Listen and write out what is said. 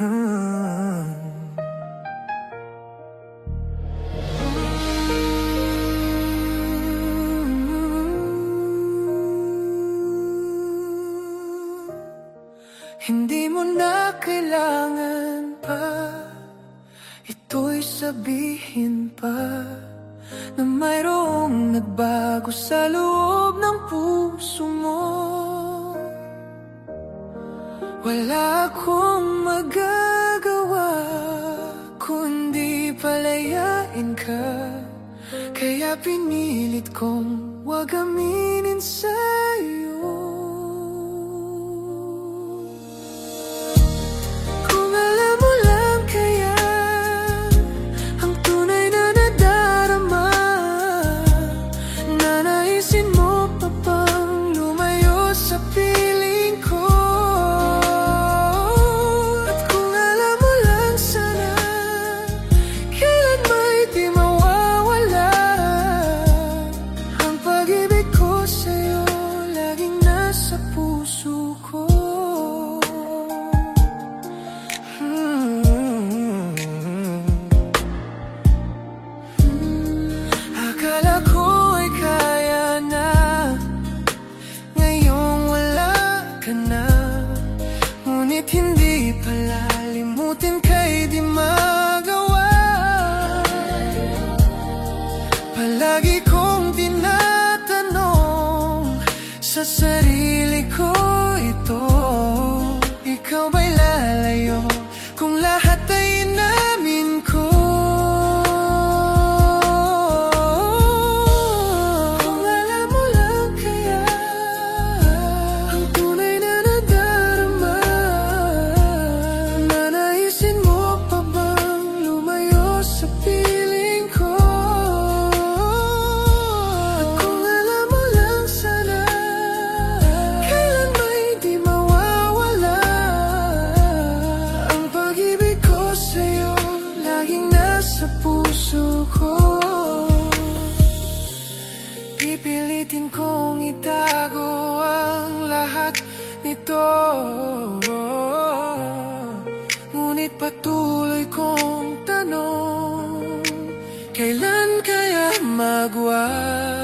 Hindi mo na kailangan pa Ito'y sabihin pa Na mayroong nagbago sa loob ng puso mo Wala akong magagawa Kundi palayain ka. Kaya pinilit kong wag aminin sa'yo ka na Ngunit hindi pala limutin kay di magawa Palagi kong tinatanong Sa sarili ko ito Ikaw ba'y Pipilitin kong itago ang lahat nito. Ngunit patuloy kong tanong Kailan kaya magwala